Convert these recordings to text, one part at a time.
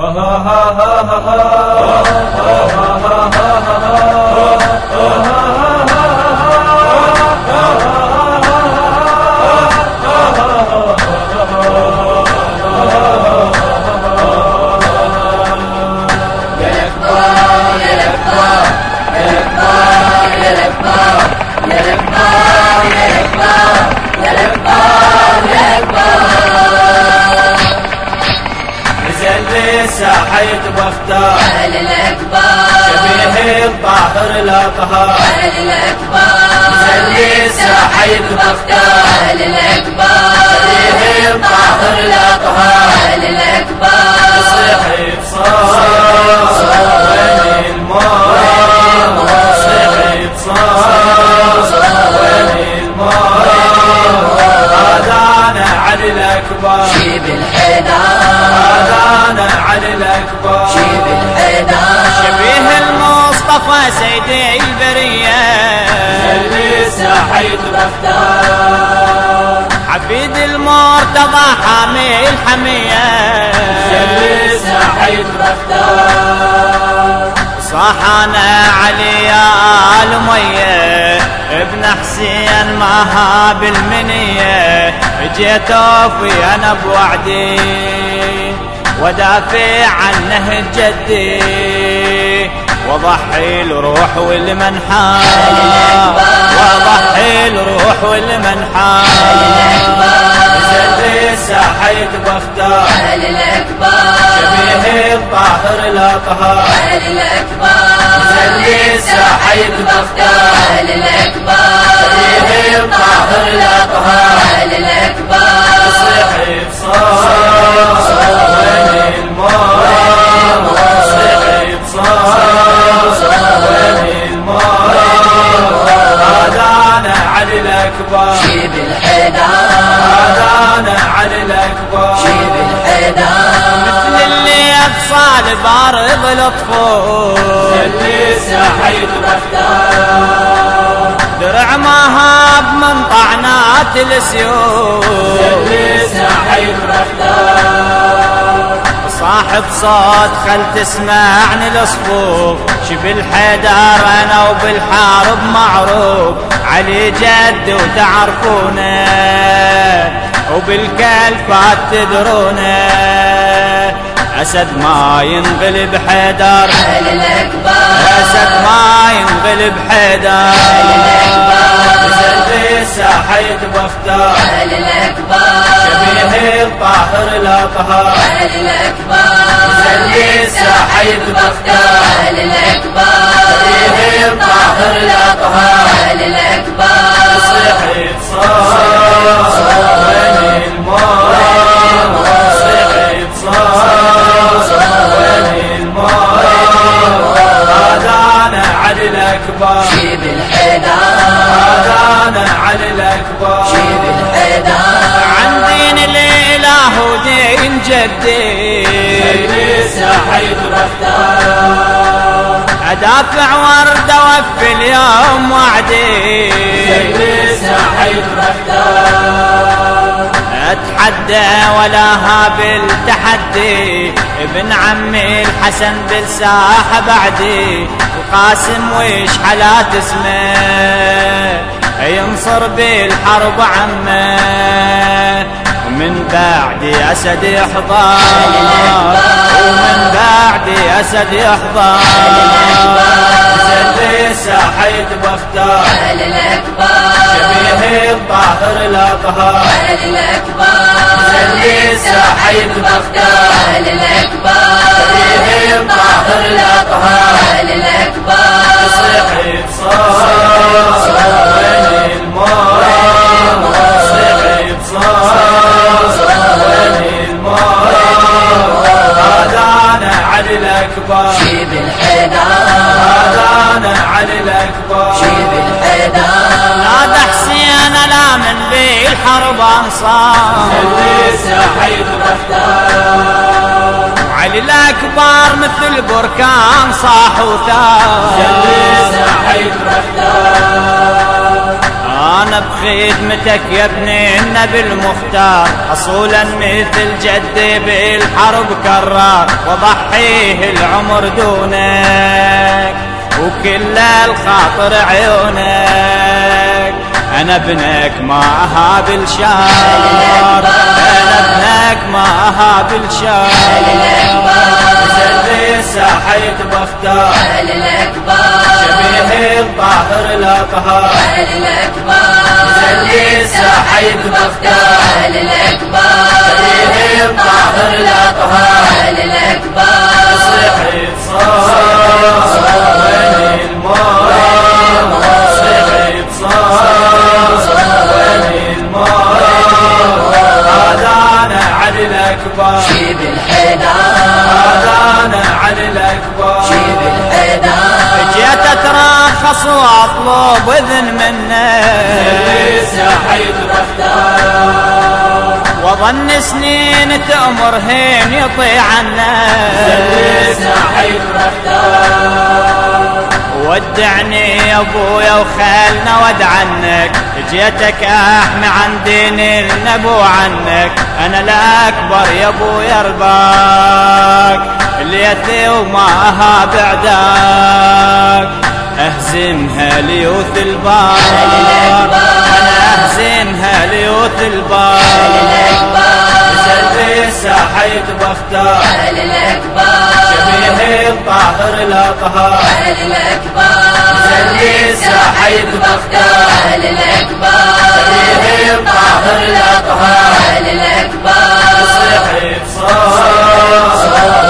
ہاں ہاں ہاں ہاں ہاں ہاں ہاں بختار أهل الأكبر. شبيه الطاهر الأطهار أهل الأكبر. زلي ساحيت بختار أهل الأكبر. شبيه الطاهر الأطهار أهل الأكبر. صحي بصار ساحيت بختار حفيد المرتضى حامي الحمية اللي ساحيت بختار صحنا علي يا المية ابن حسين ما هاب المنية. جيت اوفي أنا بوعدي ودافع عنه جدي. وضحي الروح والمنحى وضحي الروح والمنحى اللي ساحيت بختار أهل الأكبر شبيه الطاهر الأطهار أهل الأكبر اللي اتصال بارض الطفول اللي ساحيت بختار درع ما هاب من طعنات السيوف اللي ساحيت بختار صاحب صوت خل تسمعني الصفوف شبل حيدر أنا وبالحارب معروف علي جد وتعرفونه. وبالكلفات تدرونه. أسد ما ينغلب حيدر. أسد ما ينغلب حيدر. اللي ساحيت بختار أهل الأكبر شبيه الطاهر أهل الأكبر اللي ساحيت بختار شبيه الطاهر الأطهار علي الأكبر. شيب الحيدر عن دين الاله ودين جدي ساحيت بختار أدافع ورده وفي اليوم وعدي ساحيت بختار أتحدى ولا هابل تحدي ابن عمي الحسن بالساحة بعدي. القاسم ويش حالات اسمه ينصر بالحرب عمه. ومن بعدي أسد يحضر. ومن بعدي أسد يحضر. اللي ساحيت بختار شبيه الطاهر الأطهار اللي ساحيت بختار شبيه الطاهر الأطهار أهل الأكبر هذا الأكبر. شيب الحيدر هذا أنا علي الأكبر شيب الحيدر نادى حسين لا من بالحرب انصار اللي ساحيت بختار علي الاكبر مثل بركان صاح وثار اللي بختار أنا بخدمتك يا ابني النبي المختار اصولا مثل جدي بالحرب كرار. وضحيه العمر دونك وكل الخاطر عيونك. أنا ابنك ما اهاب الشار أنا ابنك ما اهاب الشار زلي ساحيت بختار. علي الأكبر شبيه الطاهر الاطهار علي الأكبر زلي ساحيت بختار الأكبر شبيه الطاهر الاطهار علي الأكبر صحيت صار وين صحيت صار وين أنا علي الاكبر جيب الحيدر هذا أنا علي الاكبر جيب الحيدر جيت اترخص واطلب إذن منك لسه حيد بختار وظن سنين تأمر هين يطيع بختار ودعني يا أبويا وخلنا ود عنك. جيتك أحمي عن دين النبو عنك. أنا الاكبر يا أبويا رباك ليتي وما اهاب عداك أهزمها ليوث البار. أنا أهزمها ليوث البار. لسه حيد بختار علي الأكبر شبيه الطاهر الأطهار. علي الأكبر لسه حيد بختار علي الأكبر شبيه الطاهر الأطهار. علي الأكبر صحيت صار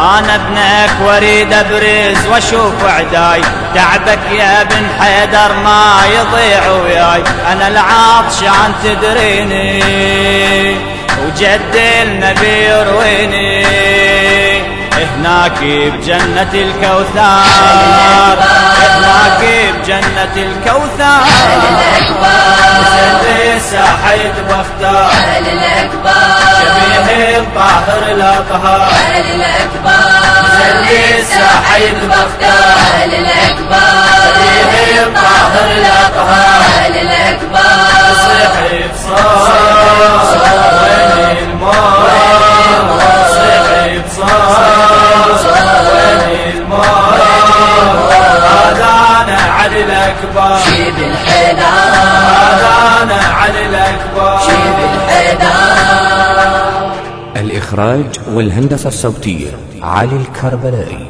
أنا ابنك واريد ابرز واشوف عداي تعبك يا بن حيدر ما يضيع وياي. أنا العطشان تدريني وجد النبي يرويني هناك بجنة الكوثر هناك بجنة الكوثر. لسه حيد بختار الأكبر شبيه الطاهر الأطهار. علي الأكبر لسه حيد بختار علي الأكبر شبيه الطاهر الأطهار. علي الأكبر صحيت صار وين وين أنا علي الأكبر. جيب الحيدر. هذا أنا علي الأكبر. جيب الحيدر. الإخراج والهندسة الصوتية علي الكربلائي.